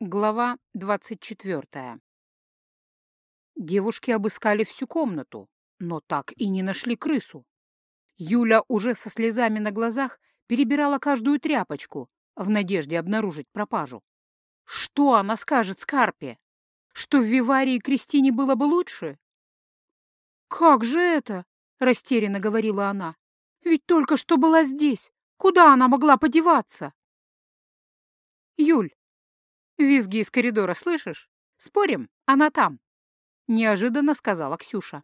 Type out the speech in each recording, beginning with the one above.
Глава двадцать четвертая. Девушки обыскали всю комнату, но так и не нашли крысу. Юля уже со слезами на глазах перебирала каждую тряпочку в надежде обнаружить пропажу. Что она скажет Скарпе? Что в Виварии Кристине было бы лучше? «Как же это?» — растерянно говорила она. «Ведь только что была здесь. Куда она могла подеваться?» «Юль, «Визги из коридора слышишь? Спорим, она там!» — неожиданно сказала Ксюша.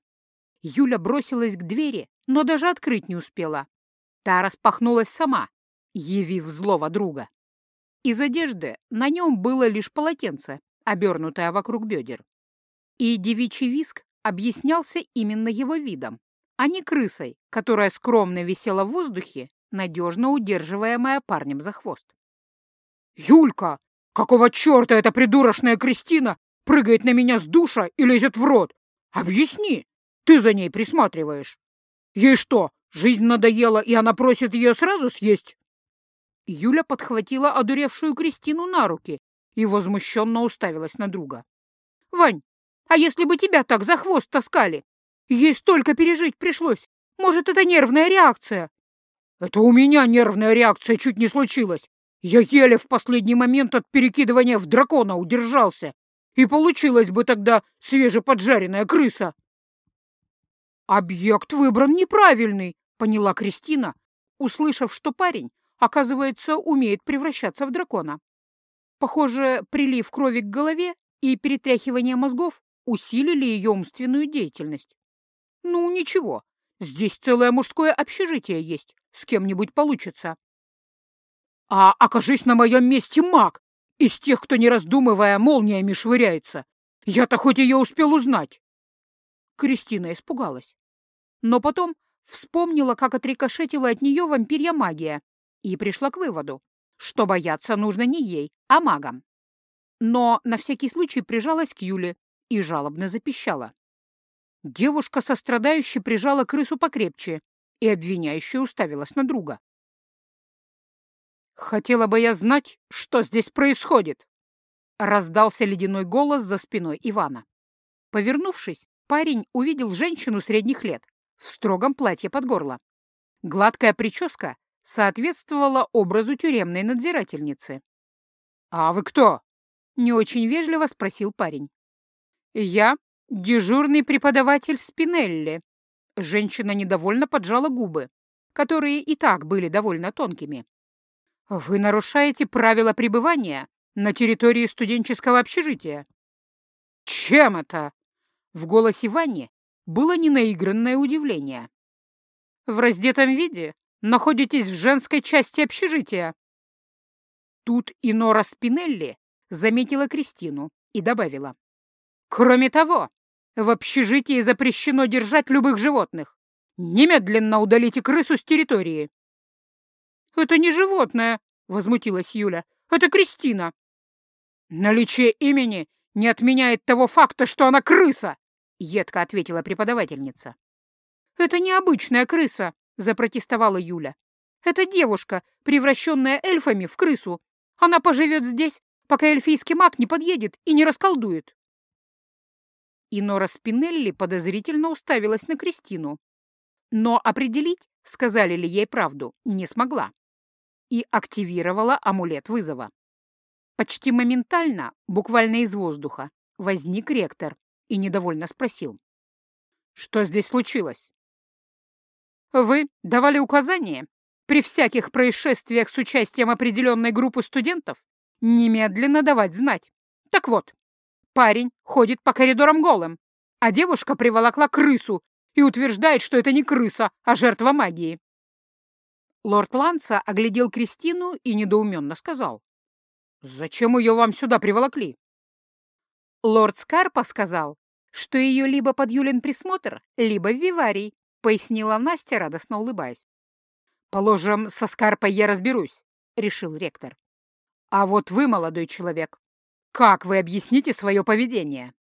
Юля бросилась к двери, но даже открыть не успела. Та распахнулась сама, явив злого друга. Из одежды на нем было лишь полотенце, обернутое вокруг бедер. И девичий виск объяснялся именно его видом, а не крысой, которая скромно висела в воздухе, надежно удерживаемая парнем за хвост. «Юлька, Какого черта эта придурочная Кристина прыгает на меня с душа и лезет в рот? Объясни, ты за ней присматриваешь. Ей что, жизнь надоела, и она просит ее сразу съесть?» Юля подхватила одуревшую Кристину на руки и возмущенно уставилась на друга. «Вань, а если бы тебя так за хвост таскали? Ей столько пережить пришлось. Может, это нервная реакция?» «Это у меня нервная реакция чуть не случилась. Я еле в последний момент от перекидывания в дракона удержался, и получилась бы тогда свежеподжаренная крыса. «Объект выбран неправильный», — поняла Кристина, услышав, что парень, оказывается, умеет превращаться в дракона. Похоже, прилив крови к голове и перетряхивание мозгов усилили ее умственную деятельность. Ну, ничего, здесь целое мужское общежитие есть, с кем-нибудь получится. А окажись на моем месте маг, из тех, кто, не раздумывая, молниями швыряется. Я-то хоть ее успел узнать. Кристина испугалась. Но потом вспомнила, как отрикошетила от нее вампирья магия, и пришла к выводу, что бояться нужно не ей, а магам. Но на всякий случай прижалась к Юле и жалобно запищала. Девушка сострадающе прижала крысу покрепче и обвиняюще уставилась на друга. «Хотела бы я знать, что здесь происходит!» Раздался ледяной голос за спиной Ивана. Повернувшись, парень увидел женщину средних лет в строгом платье под горло. Гладкая прическа соответствовала образу тюремной надзирательницы. «А вы кто?» — не очень вежливо спросил парень. «Я дежурный преподаватель Спинелли». Женщина недовольно поджала губы, которые и так были довольно тонкими. «Вы нарушаете правила пребывания на территории студенческого общежития». «Чем это?» В голосе Вани было ненаигранное удивление. «В раздетом виде находитесь в женской части общежития». Тут Инора Спинелли заметила Кристину и добавила. «Кроме того, в общежитии запрещено держать любых животных. Немедленно удалите крысу с территории». «Это не животное!» — возмутилась Юля. «Это Кристина!» «Наличие имени не отменяет того факта, что она крыса!» — едко ответила преподавательница. «Это необычная крыса!» — запротестовала Юля. «Это девушка, превращенная эльфами в крысу. Она поживет здесь, пока эльфийский маг не подъедет и не расколдует». Инора Спинелли подозрительно уставилась на Кристину. Но определить, сказали ли ей правду, не смогла и активировала амулет вызова. Почти моментально, буквально из воздуха, возник ректор и недовольно спросил. «Что здесь случилось?» «Вы давали указание при всяких происшествиях с участием определенной группы студентов немедленно давать знать. Так вот, парень ходит по коридорам голым, а девушка приволокла крысу и утверждает, что это не крыса, а жертва магии. Лорд Ланса оглядел Кристину и недоуменно сказал. «Зачем ее вам сюда приволокли?» Лорд Скарпа сказал, что ее либо под Юлин присмотр, либо в Виварий, пояснила Настя, радостно улыбаясь. «Положим, со Скарпой я разберусь», — решил ректор. «А вот вы, молодой человек, как вы объясните свое поведение?»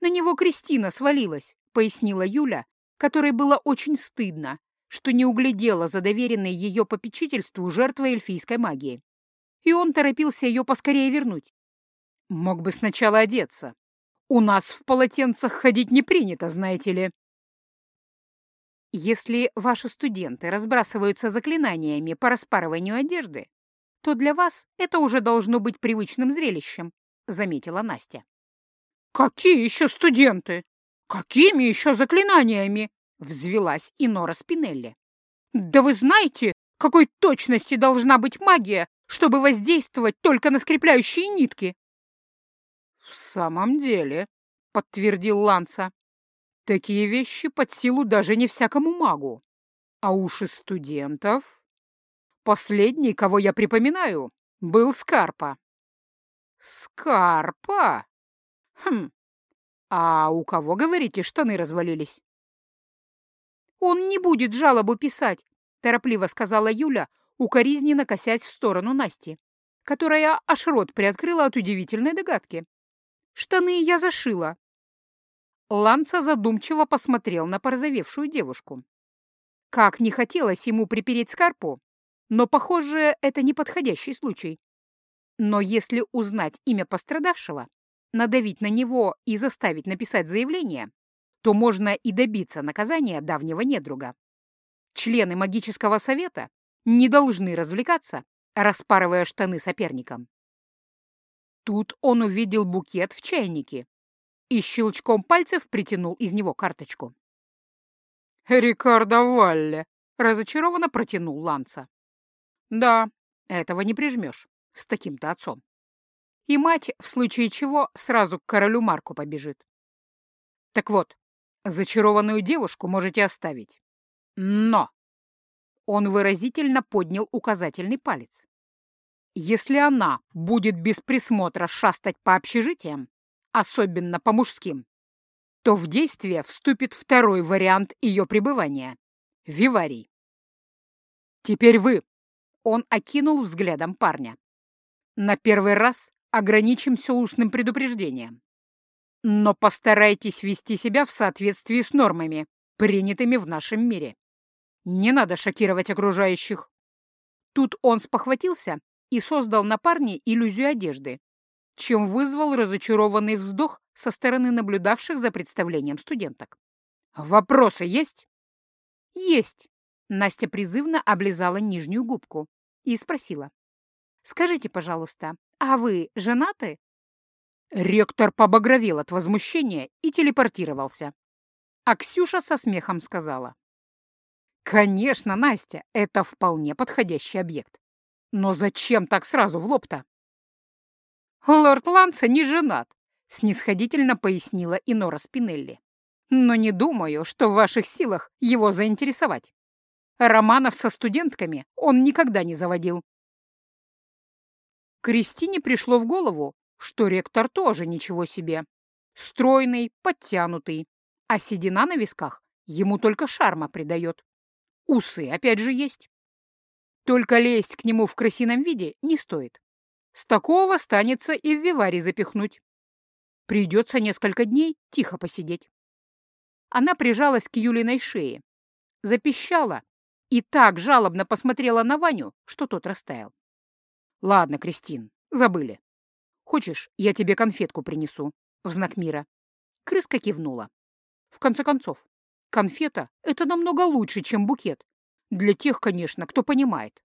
«На него Кристина свалилась», — пояснила Юля, которой было очень стыдно, что не углядела за доверенной ее попечительству жертвой эльфийской магии. И он торопился ее поскорее вернуть. Мог бы сначала одеться. У нас в полотенцах ходить не принято, знаете ли. Если ваши студенты разбрасываются заклинаниями по распарыванию одежды, то для вас это уже должно быть привычным зрелищем, заметила Настя. Какие еще студенты? Какими еще заклинаниями? Взвелась Инора Спинелли. Да вы знаете, какой точности должна быть магия, чтобы воздействовать только на скрепляющие нитки? «В самом деле», — подтвердил Ланца, — «такие вещи под силу даже не всякому магу. А уж из студентов...» «Последний, кого я припоминаю, был Скарпа». «Скарпа? Хм, а у кого, говорите, штаны развалились?» «Он не будет жалобу писать», — торопливо сказала Юля, укоризненно косясь в сторону Насти, которая аж рот приоткрыла от удивительной догадки. Штаны я зашила. Ланца задумчиво посмотрел на порозовевшую девушку. Как не хотелось ему припереть Скарпу, но, похоже, это неподходящий случай. Но если узнать имя пострадавшего, надавить на него и заставить написать заявление, то можно и добиться наказания давнего недруга. Члены магического совета не должны развлекаться, распарывая штаны соперникам. Тут он увидел букет в чайнике и щелчком пальцев притянул из него карточку. «Рикардо Валле!» — разочарованно протянул Ланца. «Да, этого не прижмешь с таким-то отцом. И мать, в случае чего, сразу к королю Марку побежит. Так вот, зачарованную девушку можете оставить. Но!» Он выразительно поднял указательный палец. Если она будет без присмотра шастать по общежитиям, особенно по мужским, то в действие вступит второй вариант ее пребывания — виварий. «Теперь вы!» — он окинул взглядом парня. «На первый раз ограничимся устным предупреждением. Но постарайтесь вести себя в соответствии с нормами, принятыми в нашем мире. Не надо шокировать окружающих». Тут он спохватился и создал на парне иллюзию одежды, чем вызвал разочарованный вздох со стороны наблюдавших за представлением студенток. «Вопросы есть?» «Есть!» Настя призывно облизала нижнюю губку и спросила. «Скажите, пожалуйста, а вы женаты?» Ректор побагровел от возмущения и телепортировался. А Ксюша со смехом сказала. «Конечно, Настя, это вполне подходящий объект. Но зачем так сразу в лоб-то? Лорд Ланса не женат, снисходительно пояснила Инора Спинелли. Но не думаю, что в ваших силах его заинтересовать. Романов со студентками он никогда не заводил. Кристине пришло в голову, что ректор тоже ничего себе. Стройный, подтянутый, а седина на висках ему только шарма придает. Усы опять же есть. Только лезть к нему в крысином виде не стоит. С такого станется и в виваре запихнуть. Придется несколько дней тихо посидеть. Она прижалась к Юлиной шее, запищала и так жалобно посмотрела на Ваню, что тот растаял. «Ладно, Кристин, забыли. Хочешь, я тебе конфетку принесу?» В знак мира. Крыска кивнула. В конце концов, конфета — это намного лучше, чем букет, для тех, конечно, кто понимает.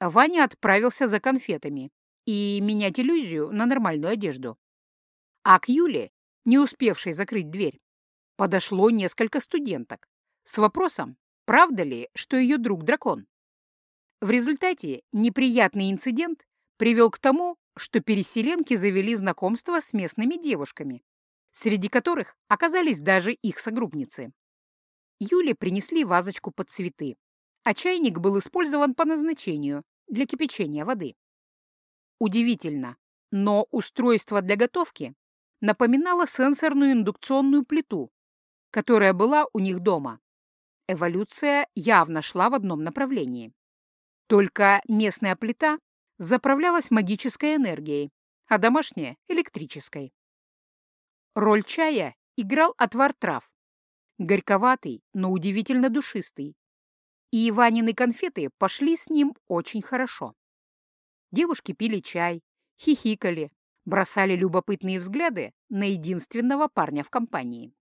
Ваня отправился за конфетами и менять иллюзию на нормальную одежду. А к Юле, не успевшей закрыть дверь, подошло несколько студенток с вопросом, правда ли, что ее друг дракон. В результате неприятный инцидент привел к тому, что переселенки завели знакомство с местными девушками, среди которых оказались даже их согруппницы. Юле принесли вазочку под цветы, а чайник был использован по назначению для кипячения воды. Удивительно, но устройство для готовки напоминало сенсорную индукционную плиту, которая была у них дома. Эволюция явно шла в одном направлении. Только местная плита заправлялась магической энергией, а домашняя — электрической. Роль чая играл отвар трав, горьковатый, но удивительно душистый. И Иванины конфеты пошли с ним очень хорошо. Девушки пили чай, хихикали, бросали любопытные взгляды на единственного парня в компании.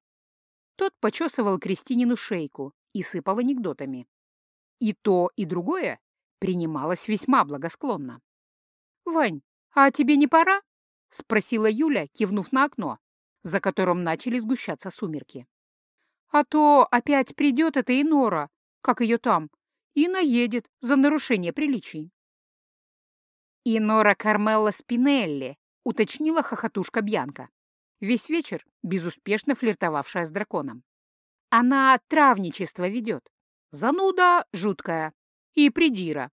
Тот почесывал Кристинину шейку и сыпал анекдотами. И то, и другое принималось весьма благосклонно. «Вань, а тебе не пора?» — спросила Юля, кивнув на окно, за которым начали сгущаться сумерки. «А то опять придет эта Инора, как ее там, и наедет за нарушение приличий». «Инора Кармелла Спинелли», — уточнила хохотушка Бьянка, весь вечер безуспешно флиртовавшая с драконом. «Она травничество ведет. Зануда жуткая. И придира.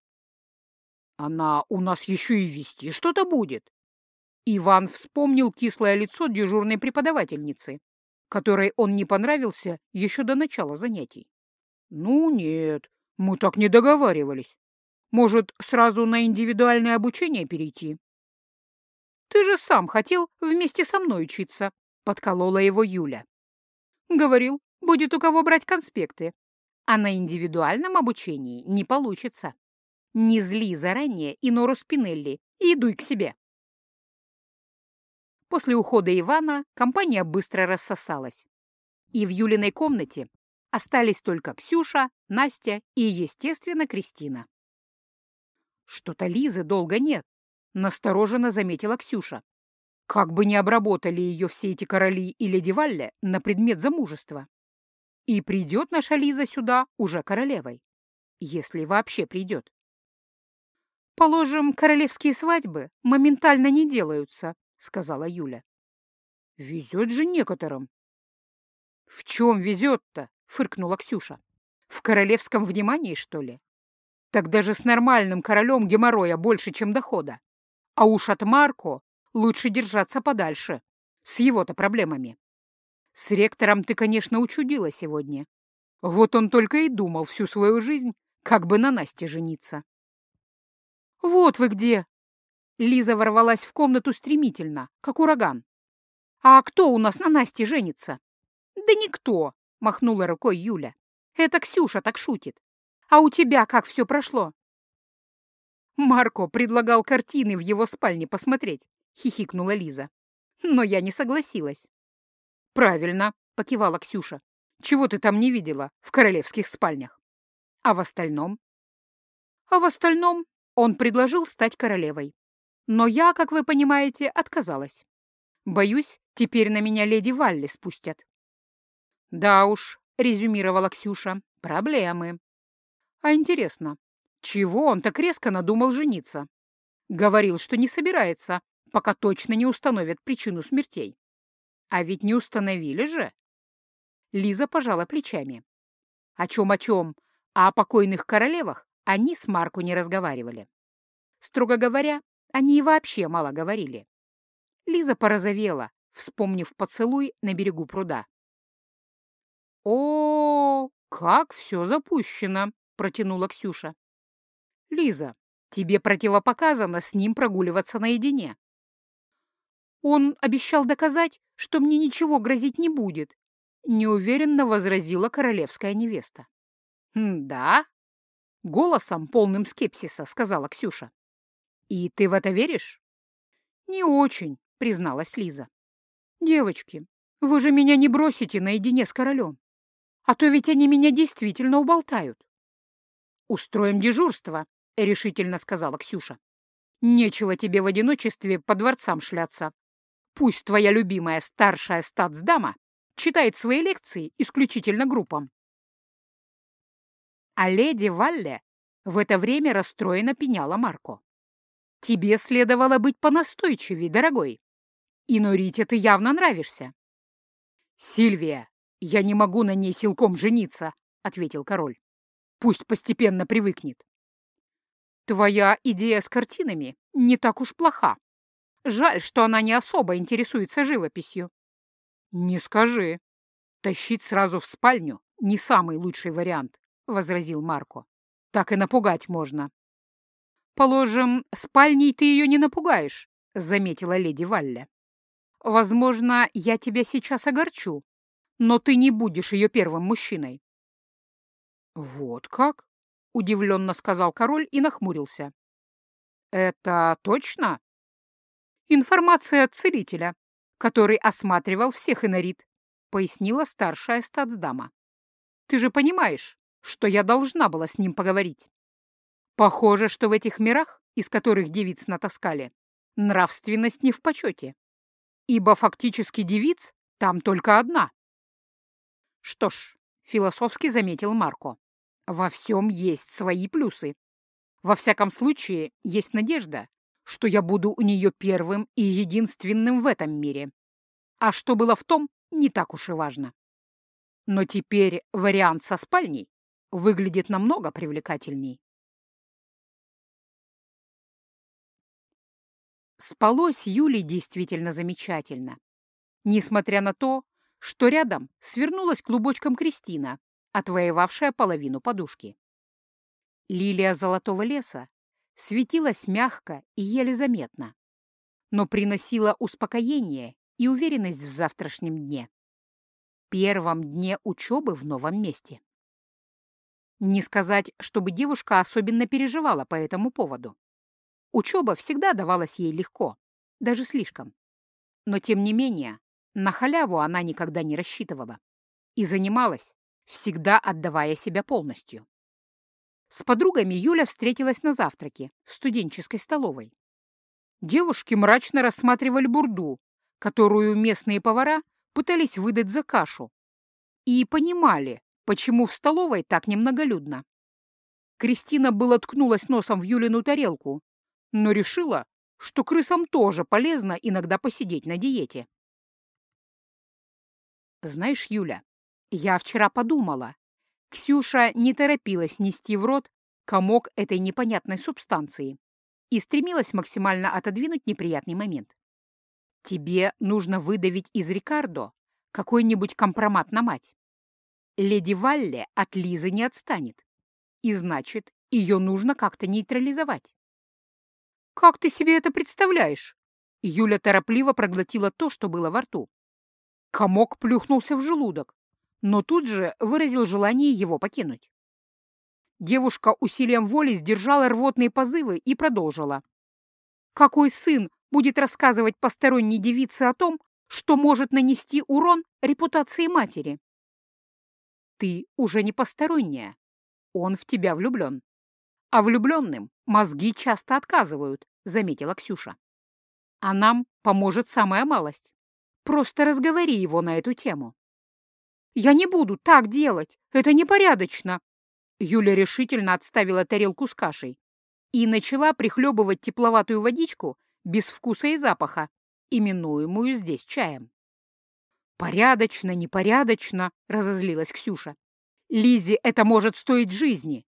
Она у нас еще и вести что-то будет». Иван вспомнил кислое лицо дежурной преподавательницы, которой он не понравился еще до начала занятий. «Ну нет, мы так не договаривались. Может, сразу на индивидуальное обучение перейти? Ты же сам хотел вместе со мной учиться, подколола его Юля. Говорил, будет у кого брать конспекты. А на индивидуальном обучении не получится. Не зли заранее и Нору Спинелли и идуй к себе. После ухода Ивана компания быстро рассосалась. И в Юлиной комнате остались только Ксюша, Настя и, естественно, Кристина. Что-то Лизы долго нет, настороженно заметила Ксюша. Как бы ни обработали ее все эти короли и леди Валле на предмет замужества. И придет наша Лиза сюда уже королевой. Если вообще придет. «Положим, королевские свадьбы моментально не делаются», — сказала Юля. «Везет же некоторым». «В чем везет-то?» — фыркнула Ксюша. «В королевском внимании, что ли? Так даже с нормальным королем геморроя больше, чем дохода. А уж от Марко лучше держаться подальше, с его-то проблемами. С ректором ты, конечно, учудила сегодня. Вот он только и думал всю свою жизнь, как бы на Насте жениться. «Вот вы где!» Лиза ворвалась в комнату стремительно, как ураган. «А кто у нас на Насте женится?» «Да никто!» — махнула рукой Юля. «Это Ксюша так шутит. А у тебя как все прошло?» «Марко предлагал картины в его спальне посмотреть», — хихикнула Лиза. «Но я не согласилась». «Правильно», — покивала Ксюша. «Чего ты там не видела в королевских спальнях?» «А в остальном?» «А в остальном он предложил стать королевой. Но я, как вы понимаете, отказалась. Боюсь, теперь на меня леди Валли спустят». «Да уж», — резюмировала Ксюша, — «проблемы». А интересно, чего он так резко надумал жениться? Говорил, что не собирается, пока точно не установят причину смертей. А ведь не установили же. Лиза пожала плечами. О чем, о чем, а о покойных королевах они с Марку не разговаривали. Строго говоря, они и вообще мало говорили. Лиза порозовела, вспомнив поцелуй на берегу пруда. «О, как все запущено!» — протянула Ксюша. «Лиза, тебе противопоказано с ним прогуливаться наедине». «Он обещал доказать, что мне ничего грозить не будет», — неуверенно возразила королевская невеста. «Да?» — голосом, полным скепсиса, сказала Ксюша. «И ты в это веришь?» «Не очень», — призналась Лиза. «Девочки, вы же меня не бросите наедине с королем, а то ведь они меня действительно уболтают». «Устроим дежурство», — решительно сказала Ксюша. «Нечего тебе в одиночестве по дворцам шляться. Пусть твоя любимая старшая статсдама читает свои лекции исключительно группам». А леди Валле в это время расстроенно пеняла Марко. «Тебе следовало быть понастойчивее, дорогой. И Норите ты явно нравишься». «Сильвия, я не могу на ней силком жениться», — ответил король. Пусть постепенно привыкнет. Твоя идея с картинами не так уж плоха. Жаль, что она не особо интересуется живописью. Не скажи. Тащить сразу в спальню — не самый лучший вариант, — возразил Марко. Так и напугать можно. Положим, спальней ты ее не напугаешь, — заметила леди Валля. Возможно, я тебя сейчас огорчу, но ты не будешь ее первым мужчиной. «Вот как?» — удивленно сказал король и нахмурился. «Это точно?» Информация от целителя, который осматривал всех инорит, пояснила старшая статсдама. Ты же понимаешь, что я должна была с ним поговорить. Похоже, что в этих мирах, из которых девиц натаскали, нравственность не в почете, ибо фактически девиц там только одна. Что ж, философски заметил Марко, во всем есть свои плюсы. Во всяком случае, есть надежда, что я буду у нее первым и единственным в этом мире. А что было в том, не так уж и важно. Но теперь вариант со спальней выглядит намного привлекательней. Спалось Юле действительно замечательно. Несмотря на то, что рядом свернулась клубочком Кристина, отвоевавшая половину подушки. Лилия золотого леса светилась мягко и еле заметно, но приносила успокоение и уверенность в завтрашнем дне. Первом дне учебы в новом месте. Не сказать, чтобы девушка особенно переживала по этому поводу. Учеба всегда давалась ей легко, даже слишком. Но, тем не менее, на халяву она никогда не рассчитывала и занималась, всегда отдавая себя полностью. С подругами Юля встретилась на завтраке в студенческой столовой. Девушки мрачно рассматривали бурду, которую местные повара пытались выдать за кашу, и понимали, почему в столовой так немноголюдно. Кристина было ткнулась носом в Юлину тарелку, но решила, что крысам тоже полезно иногда посидеть на диете. Знаешь, Юля, я вчера подумала. Ксюша не торопилась нести в рот комок этой непонятной субстанции и стремилась максимально отодвинуть неприятный момент. Тебе нужно выдавить из Рикардо какой-нибудь компромат на мать. Леди Валле от Лизы не отстанет. И значит, ее нужно как-то нейтрализовать. «Как ты себе это представляешь?» Юля торопливо проглотила то, что было во рту. Комок плюхнулся в желудок, но тут же выразил желание его покинуть. Девушка усилием воли сдержала рвотные позывы и продолжила. «Какой сын будет рассказывать посторонней девице о том, что может нанести урон репутации матери?» «Ты уже не посторонняя. Он в тебя влюблен. А влюбленным мозги часто отказывают, заметила Ксюша. А нам поможет самая малость. Просто разговори его на эту тему. Я не буду так делать, это непорядочно. Юля решительно отставила тарелку с кашей и начала прихлебывать тепловатую водичку без вкуса и запаха, именуемую здесь чаем. «Порядочно, непорядочно», — разозлилась Ксюша. «Лизе это может стоить жизни.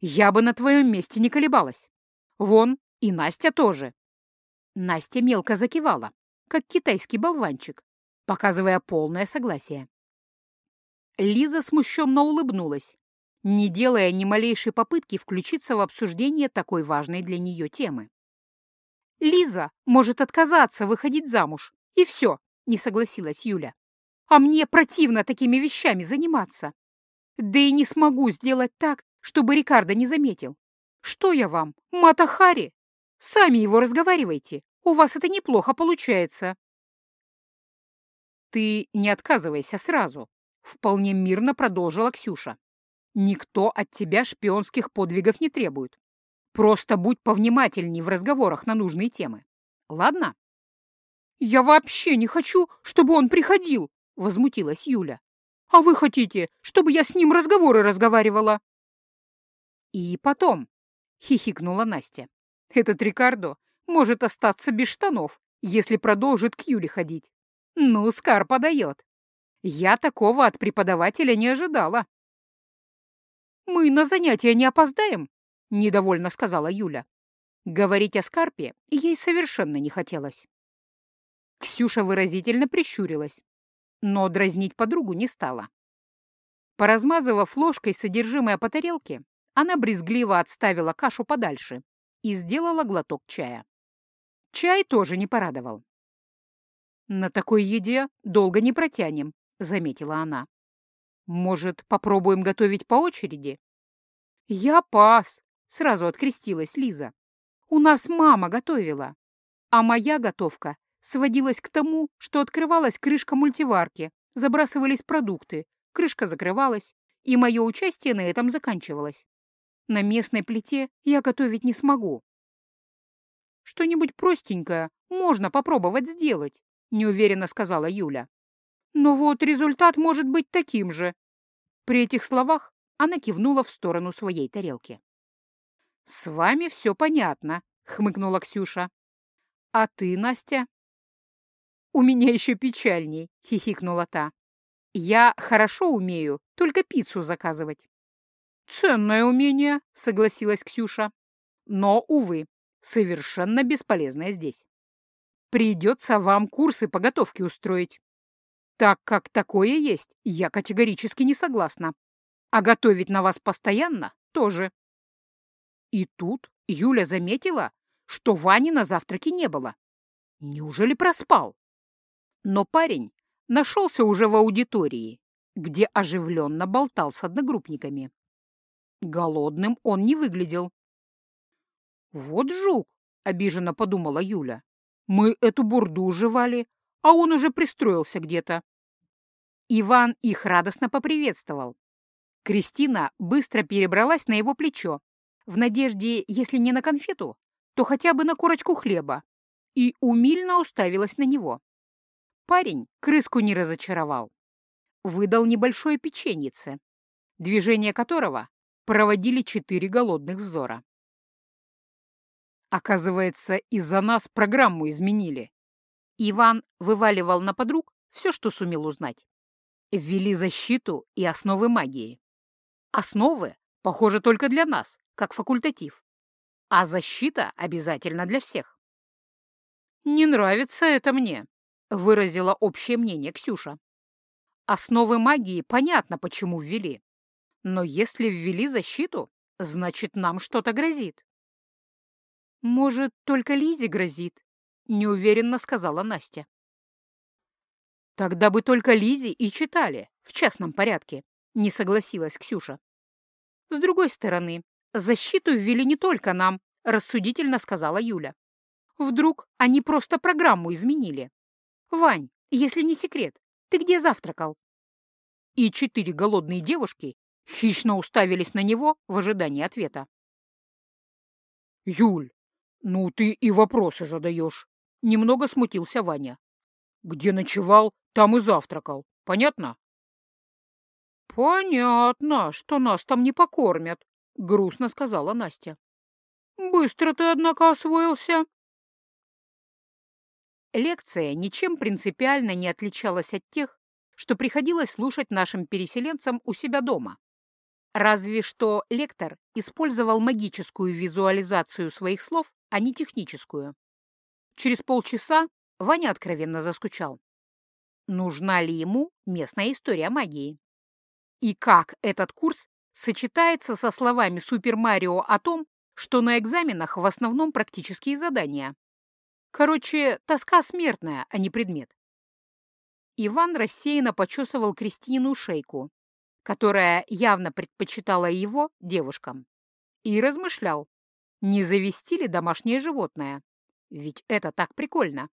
Я бы на твоем месте не колебалась. Вон, и Настя тоже. Настя мелко закивала, как китайский болванчик, показывая полное согласие. Лиза смущенно улыбнулась, не делая ни малейшей попытки включиться в обсуждение такой важной для нее темы. «Лиза может отказаться выходить замуж, и все», — не согласилась Юля. «А мне противно такими вещами заниматься. Да и не смогу сделать так, чтобы Рикардо не заметил. Что я вам, Матахари? Сами его разговаривайте. У вас это неплохо получается. Ты не отказывайся сразу, вполне мирно продолжила Ксюша. Никто от тебя шпионских подвигов не требует. Просто будь повнимательней в разговорах на нужные темы. Ладно? Я вообще не хочу, чтобы он приходил, возмутилась Юля. А вы хотите, чтобы я с ним разговоры разговаривала? «И потом», — хихикнула Настя, — «этот Рикардо может остаться без штанов, если продолжит к Юле ходить. Ну, Скар подает. Я такого от преподавателя не ожидала». «Мы на занятия не опоздаем?» — недовольно сказала Юля. Говорить о Скарпе ей совершенно не хотелось. Ксюша выразительно прищурилась, но дразнить подругу не стала. Поразмазывав ложкой содержимое по тарелке, она брезгливо отставила кашу подальше и сделала глоток чая. Чай тоже не порадовал. «На такой еде долго не протянем», — заметила она. «Может, попробуем готовить по очереди?» «Я пас», — сразу открестилась Лиза. «У нас мама готовила. А моя готовка сводилась к тому, что открывалась крышка мультиварки, забрасывались продукты, крышка закрывалась, и мое участие на этом заканчивалось. На местной плите я готовить не смогу. Что-нибудь простенькое можно попробовать сделать, неуверенно сказала Юля. Но вот результат может быть таким же. При этих словах она кивнула в сторону своей тарелки. «С вами все понятно», — хмыкнула Ксюша. «А ты, Настя?» «У меня еще печальней», — хихикнула та. «Я хорошо умею только пиццу заказывать». «Ценное умение», — согласилась Ксюша. «Но, увы, совершенно бесполезное здесь. Придется вам курсы по готовке устроить. Так как такое есть, я категорически не согласна. А готовить на вас постоянно тоже». И тут Юля заметила, что Вани на завтраке не было. Неужели проспал? Но парень нашелся уже в аудитории, где оживленно болтал с одногруппниками. Голодным он не выглядел. «Вот жук!» — обиженно подумала Юля. «Мы эту бурду жевали, а он уже пристроился где-то». Иван их радостно поприветствовал. Кристина быстро перебралась на его плечо, в надежде, если не на конфету, то хотя бы на корочку хлеба, и умильно уставилась на него. Парень крыску не разочаровал. Выдал небольшое печеньице, движение которого проводили четыре голодных взора. Оказывается, из-за нас программу изменили. Иван вываливал на подруг все, что сумел узнать. Ввели защиту и основы магии. Основы, похоже, только для нас, как факультатив. А защита обязательно для всех. «Не нравится это мне», — выразила общее мнение Ксюша. «Основы магии понятно, почему ввели. Но если ввели защиту, значит, нам что-то грозит». «Может, только Лизе грозит?» — неуверенно сказала Настя. «Тогда бы только Лизе и читали, в частном порядке», — не согласилась Ксюша. «С другой стороны, защиту ввели не только нам», — рассудительно сказала Юля. «Вдруг они просто программу изменили? Вань, если не секрет, ты где завтракал?» И четыре голодные девушки хищно уставились на него в ожидании ответа. «Юль, ну ты и вопросы задаешь», — немного смутился Ваня. «Где ночевал, там и завтракал. Понятно?» «Понятно, что нас там не покормят», — грустно сказала Настя. «Быстро ты, однако, освоился». Лекция ничем принципиально не отличалась от тех, что приходилось слушать нашим переселенцам у себя дома. Разве что лектор использовал магическую визуализацию своих слов, а не техническую. Через полчаса Ваня откровенно заскучал. Нужна ли ему местная история магии? И как этот курс сочетается со словами Супер Марио о том, что на экзаменах в основном практические задания? Короче, тоска смертная, а не предмет. Иван рассеянно почесывал Кристину шейку, которая явно предпочитала его девушкам, и размышлял, не завести ли домашнее животное, ведь это так прикольно.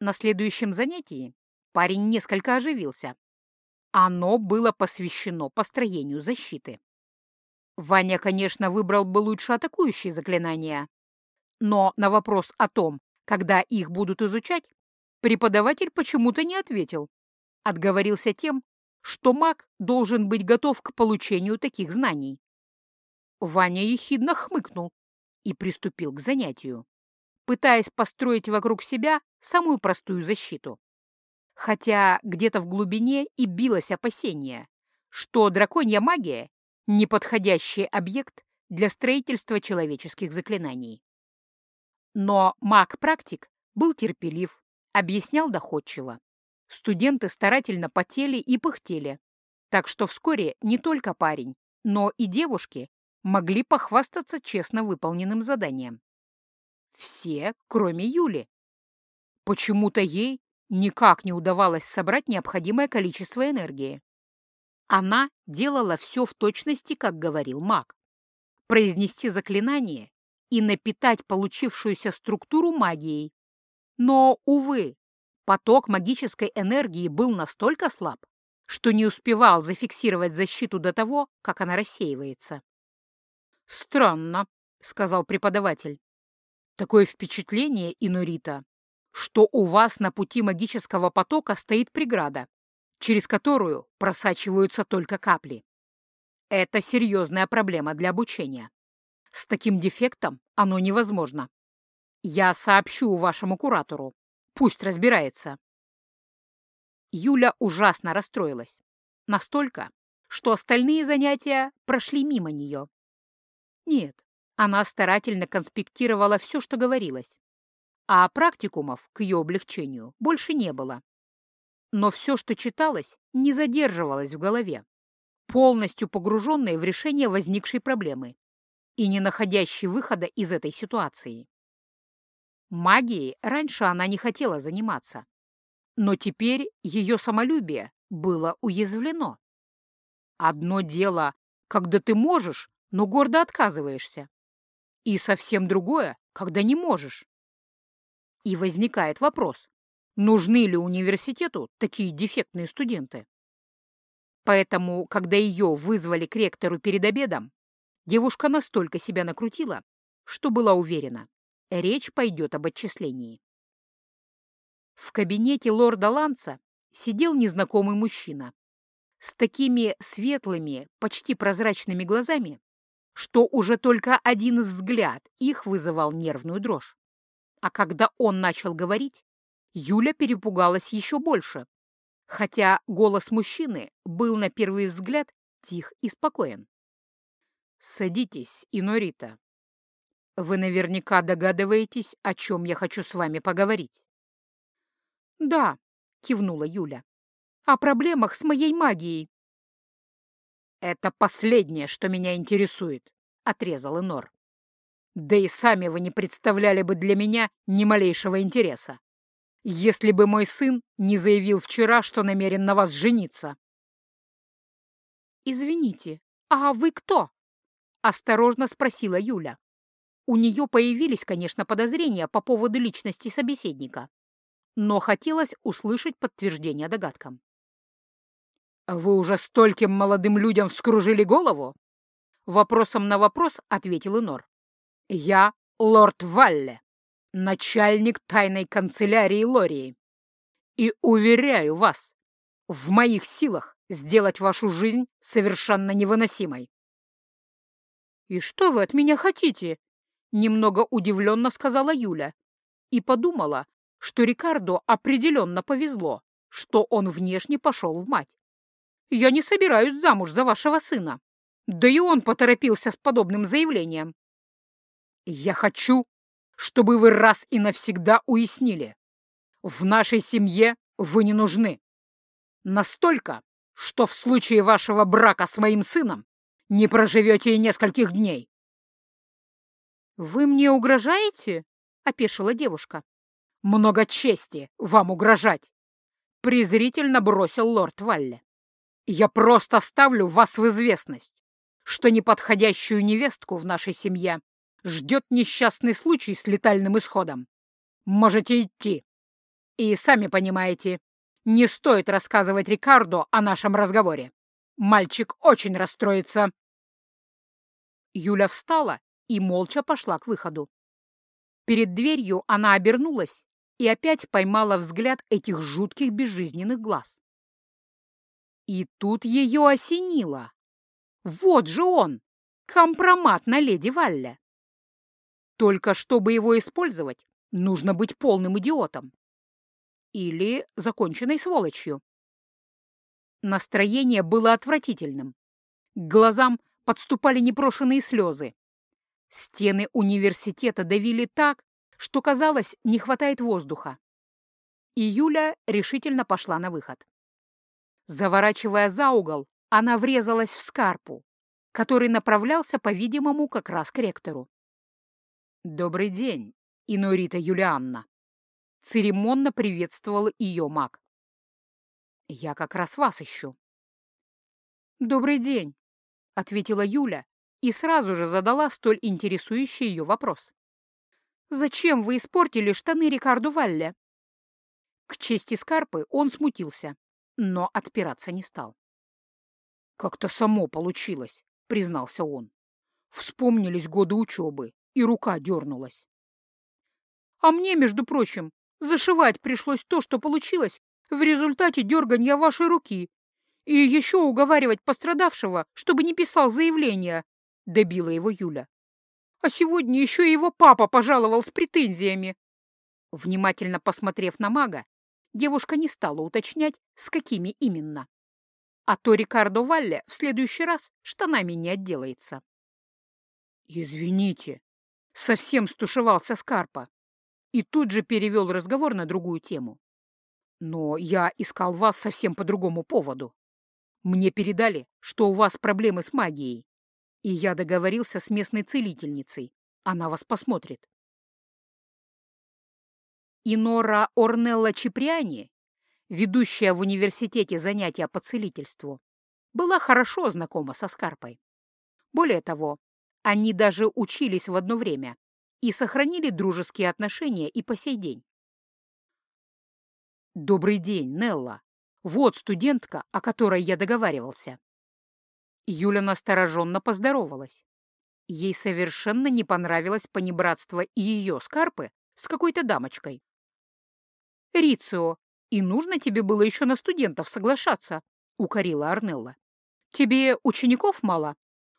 На следующем занятии парень несколько оживился. Оно было посвящено построению защиты. Ваня, конечно, выбрал бы лучше атакующие заклинания, но на вопрос о том, когда их будут изучать, преподаватель почему-то не ответил. Отговорился тем, что маг должен быть готов к получению таких знаний. Ваня ехидно хмыкнул и приступил к занятию пытаясь построить вокруг себя самую простую защиту. Хотя где-то в глубине и билось опасение, что драконья магия — неподходящий объект для строительства человеческих заклинаний. Но маг-практик был терпелив, объяснял доходчиво. Студенты старательно потели и пыхтели, так что вскоре не только парень, но и девушки могли похвастаться честно выполненным заданием. Все, кроме Юли. Почему-то ей никак не удавалось собрать необходимое количество энергии. Она делала все в точности, как говорил маг. Произнести заклинание и напитать получившуюся структуру магией. Но, увы, поток магической энергии был настолько слаб, что не успевал зафиксировать защиту до того, как она рассеивается. «Странно», — сказал преподаватель. «Такое впечатление, Инорита, что у вас на пути магического потока стоит преграда, через которую просачиваются только капли. Это серьезная проблема для обучения. С таким дефектом оно невозможно. Я сообщу вашему куратору. Пусть разбирается. Юля ужасно расстроилась. Настолько, что остальные занятия прошли мимо нее. Нет, она старательно конспектировала все, что говорилось. А практикумов, к ее облегчению, больше не было. Но все, что читалось, не задерживалось в голове, полностью погруженной в решение возникшей проблемы и не находящей выхода из этой ситуации. Магией раньше она не хотела заниматься, но теперь ее самолюбие было уязвлено. Одно дело, когда ты можешь, но гордо отказываешься, и совсем другое, когда не можешь. И возникает вопрос, нужны ли университету такие дефектные студенты? Поэтому, когда ее вызвали к ректору перед обедом, девушка настолько себя накрутила, что была уверена, речь пойдет об отчислении. В кабинете лорда Ланца сидел незнакомый мужчина с такими светлыми, почти прозрачными глазами, что уже только один взгляд их вызывал нервную дрожь. А когда он начал говорить, Юля перепугалась еще больше, хотя голос мужчины был на первый взгляд тих и спокоен. «Садитесь, Инорита. Вы наверняка догадываетесь, о чем я хочу с вами поговорить». «Да», — кивнула Юля, — «о проблемах с моей магией». «Это последнее, что меня интересует», — отрезал Инор. «Да и сами вы не представляли бы для меня ни малейшего интереса если бы мой сын не заявил вчера, что намерен на вас жениться. «Извините, а вы кто?» — осторожно спросила Юля. У нее появились, конечно, подозрения по поводу личности собеседника, но хотелось услышать подтверждение догадкам. «Вы уже стольким молодым людям вскружили голову?» Вопросом на вопрос ответил Инор. «Я лорд Валле» начальник тайной канцелярии Лории. И уверяю вас, в моих силах сделать вашу жизнь совершенно невыносимой. «И что вы от меня хотите?» — немного удивленно сказала Юля и подумала, что Рикардо определенно повезло, что он внешне пошел в мать. «Я не собираюсь замуж за вашего сына. Да и он поторопился с подобным заявлением. Я хочу, чтобы вы раз и навсегда уяснили. В нашей семье вы не нужны. Настолько, что в случае вашего брака с моим сыном не проживете и нескольких дней. «Вы мне угрожаете?» — опешила девушка. «Много чести вам угрожать!» — презрительно бросил лорд Валле. «Я просто ставлю вас в известность, что неподходящую невестку в нашей семье ждет несчастный случай с летальным исходом. Можете идти. И сами понимаете, не стоит рассказывать Рикардо о нашем разговоре. Мальчик очень расстроится. Юля встала и молча пошла к выходу. Перед дверью она обернулась и опять поймала взгляд этих жутких безжизненных глаз. И тут ее осенило. Вот же он, компромат на леди Валле. Только чтобы его использовать, нужно быть полным идиотом. Или законченной сволочью. Настроение было отвратительным. К глазам подступали непрошенные слезы. Стены университета давили так, что, казалось, не хватает воздуха. И Юля решительно пошла на выход. Заворачивая за угол, она врезалась в скарпу, который направлялся, по-видимому, как раз к ректору. «Добрый день, Инорита Юлианна!» Церемонно приветствовал ее маг. «Я как раз вас ищу». «Добрый день», — ответила Юля и сразу же задала столь интересующий ее вопрос. «Зачем вы испортили штаны Рикарду Валле?» К чести Скарпы он смутился, но отпираться не стал. «Как-то само получилось», — признался он. Вспомнились годы учебы, и рука дернулась. «А мне, между прочим, зашивать пришлось то, что получилось в результате дергания вашей руки, и еще уговаривать пострадавшего, чтобы не писал заявление», — добила его Юля. «А сегодня еще и его папа пожаловал с претензиями». Внимательно посмотрев на мага, девушка не стала уточнять, с какими именно. А то Рикардо Валле в следующий раз штанами не отделается. «Извините», — совсем стушевался Скарпа и тут же перевел разговор на другую тему. «Но я искал вас совсем по другому поводу. Мне передали, что у вас проблемы с магией, и я договорился с местной целительницей. Она вас посмотрит». Инора Орнелла Чиприани, ведущая в университете занятия по целительству, была хорошо знакома со Скарпой. Более того, они даже учились в одно время и сохранили дружеские отношения и по сей день. «Добрый день, Нелла. Вот студентка, о которой я договаривался». Юля настороженно поздоровалась. Ей совершенно не понравилось понебратство и ее скарпы с какой-то дамочкой. «Рицио, и нужно тебе было еще на студентов соглашаться», — укорила Арнелла. «Тебе учеников мало?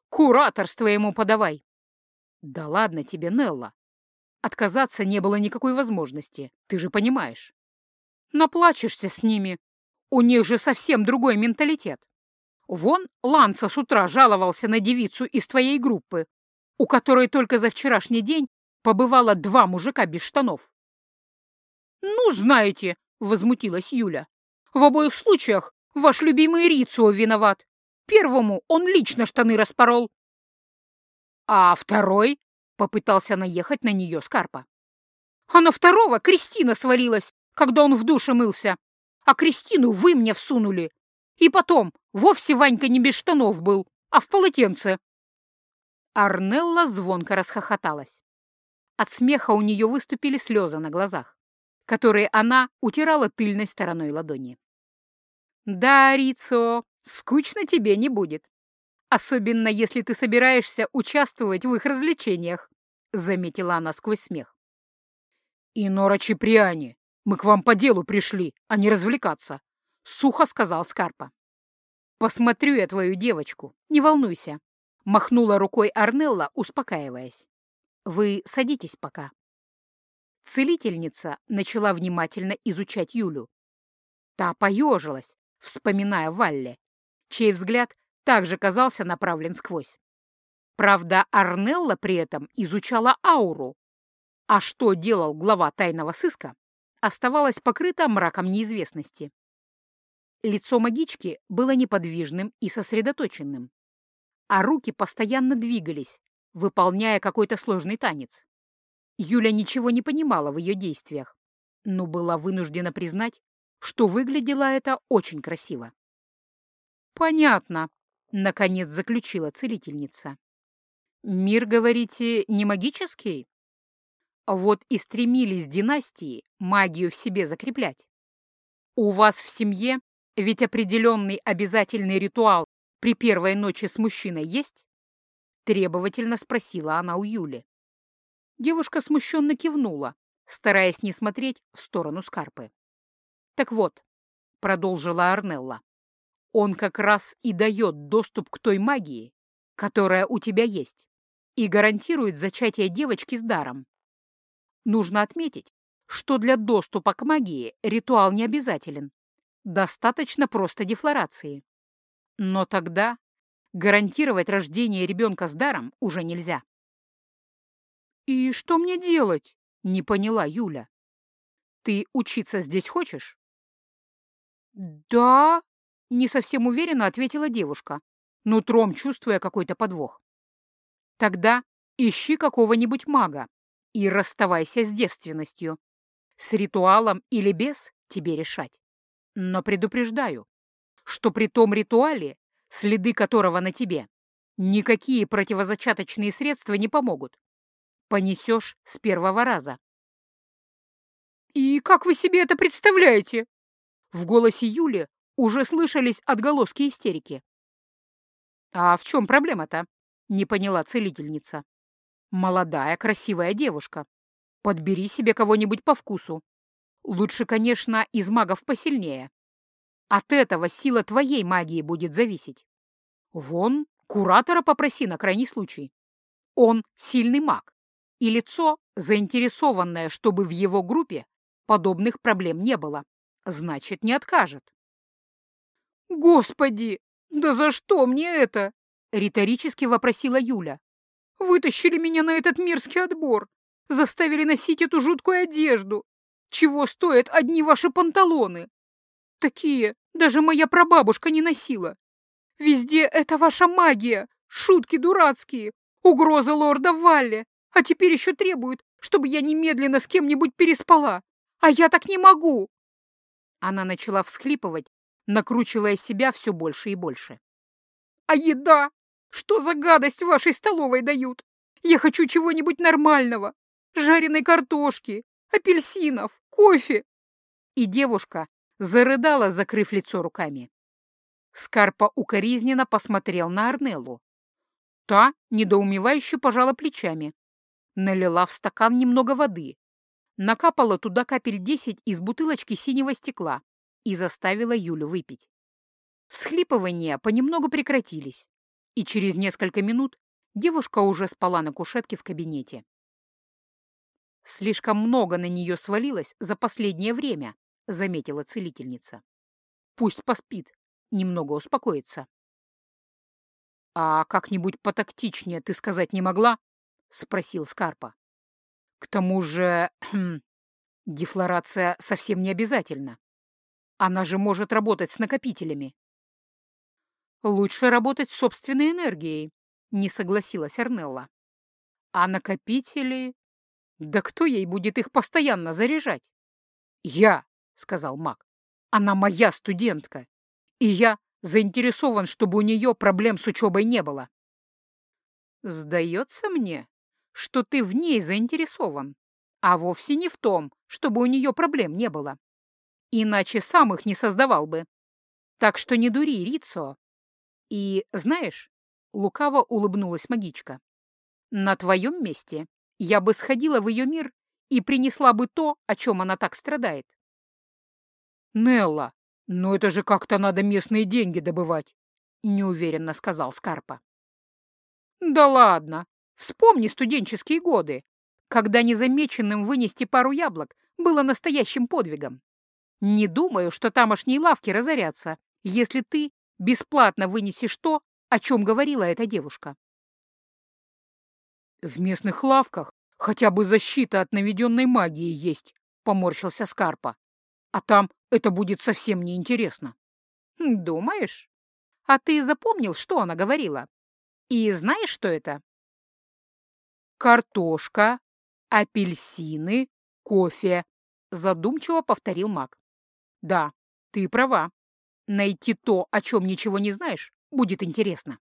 Кураторство ему подавай!» «Да ладно тебе, Нелла. Отказаться не было никакой возможности, ты же понимаешь. Наплачешься с ними. У них же совсем другой менталитет. Вон Ланса с утра жаловался на девицу из твоей группы, у которой только за вчерашний день побывало два мужика без штанов. «Ну, знаете», — возмутилась Юля, — «в обоих случаях ваш любимый Рицио виноват. Первому он лично штаны распорол». «А второй?» — попытался наехать на нее Скарпа. «А на второго Кристина свалилась, когда он в душе мылся. А Кристину вы мне всунули. И потом, вовсе Ванька не без штанов был, а в полотенце». Арнелла звонко расхохоталась. От смеха у нее выступили слезы на глазах которые она утирала тыльной стороной ладони. «Да, Рицо, скучно тебе не будет. Особенно, если ты собираешься участвовать в их развлечениях», — заметила она сквозь смех. «И Нора Чиприани, мы к вам по делу пришли, а не развлекаться», — сухо сказал Скарпа. «Посмотрю я твою девочку, не волнуйся», — махнула рукой Арнелла, успокаиваясь. «Вы садитесь пока». Целительница начала внимательно изучать Юлю. Та поежилась, вспоминая Валле, чей взгляд также казался направлен сквозь. Правда, Арнелла при этом изучала ауру. А что делал глава тайного сыска, оставалось покрыто мраком неизвестности. Лицо магички было неподвижным и сосредоточенным, а руки постоянно двигались, выполняя какой-то сложный танец. Юля ничего не понимала в ее действиях, но была вынуждена признать, что выглядело это очень красиво. «Понятно», — наконец заключила целительница. «Мир, говорите, не магический?» Вот и стремились династии магию в себе закреплять. У вас в семье ведь определенный обязательный ритуал при первой ночи с мужчиной есть? Требовательно спросила она у Юли. Девушка смущенно кивнула, стараясь не смотреть в сторону Скарпы. «Так вот», — продолжила Арнелла, — «он как раз и дает доступ к той магии, которая у тебя есть, и гарантирует зачатие девочки с даром. Нужно отметить, что для доступа к магии ритуал не обязателен. Достаточно просто дефлорации. Но тогда гарантировать рождение ребенка с даром уже нельзя. «И что мне делать?» — не поняла Юля. «Ты учиться здесь хочешь?» «Да», — не совсем уверенно ответила девушка, нутром чувствуя какой-то подвох. «Тогда ищи какого-нибудь мага и расставайся с девственностью. С ритуалом или без тебе решать. Но предупреждаю, что при том ритуале, следы которого на тебе, Никакие противозачаточные средства не помогут. Понесешь с первого раза. «И как вы себе это представляете?» В голосе Юли уже слышались отголоски истерики. «А в чем проблема-то?» — не поняла целительница. «Молодая, красивая девушка. Подбери себе кого-нибудь по вкусу. Лучше, конечно, из магов посильнее. От этого сила твоей магии будет зависеть. Вон, куратора попроси на крайний случай. Он сильный маг, и лицо, заинтересованное, чтобы в его группе подобных проблем не было, значит, не откажет. «Господи, да за что мне это?» — риторически вопросила Юля. «Вытащили меня на этот мерзкий отбор, заставили носить эту жуткую одежду. Чего стоят одни ваши панталоны? Такие даже моя прабабушка не носила. Везде это ваша магия, шутки дурацкие, угроза лорда Валли, а теперь еще требуют, чтобы я немедленно с кем-нибудь переспала. А я так не могу!» Она начала всхлипывать, накручивая себя все больше и больше. «А еда? Что за гадость в вашей столовой дают? Я хочу чего-нибудь нормального. Жареной картошки, апельсинов, кофе!» И девушка зарыдала, закрыв лицо руками. Скарпа укоризненно посмотрел на Арнеллу. Та недоумевающе пожала плечами. Налила в стакан немного воды, накапала туда капель десять из бутылочки синего стекла и заставила Юлю выпить. Всхлипывания понемногу прекратились, и через несколько минут девушка уже спала на кушетке в кабинете. Слишком много на нее свалилось за последнее время, — заметила целительница. «Пусть поспит, немного успокоится». «А как-нибудь потактичнее ты сказать не могла?» — спросил Скарпа. «К тому же хм, дефлорация совсем не обязательна. Она же может работать с накопителями». «Лучше работать с собственной энергией», — не согласилась Арнелла. «А накопители? Да кто ей будет их постоянно заряжать?» «Я!» — сказал маг. «Она моя студентка, и я заинтересован, чтобы у нее проблем с учебой не было». «Сдается мне, что ты в ней заинтересован, а вовсе не в том, чтобы у нее проблем не было. Иначе сам их не создавал бы. Так что не дури, Рицо. И, знаешь, лукаво улыбнулась магичка, на твоем месте я бы сходила в ее мир и принесла бы то, о чем она так страдает. «Нелла, но это же как-то надо местные деньги добывать», — неуверенно сказал Скарпа. «Да ладно, вспомни студенческие годы, когда незамеченным вынести пару яблок было настоящим подвигом. Не думаю, что тамошние лавки разорятся, если ты бесплатно вынесешь то, о чем говорила эта девушка». «В местных лавках хотя бы защита от наведенной магии есть», — поморщился Скарпа. «А там это будет совсем неинтересно. Думаешь? А ты запомнил, что она говорила? И знаешь, что это? Картошка, апельсины, кофе, задумчиво повторил маг. Да, ты права. Найти то, о чем ничего не знаешь, будет интересно.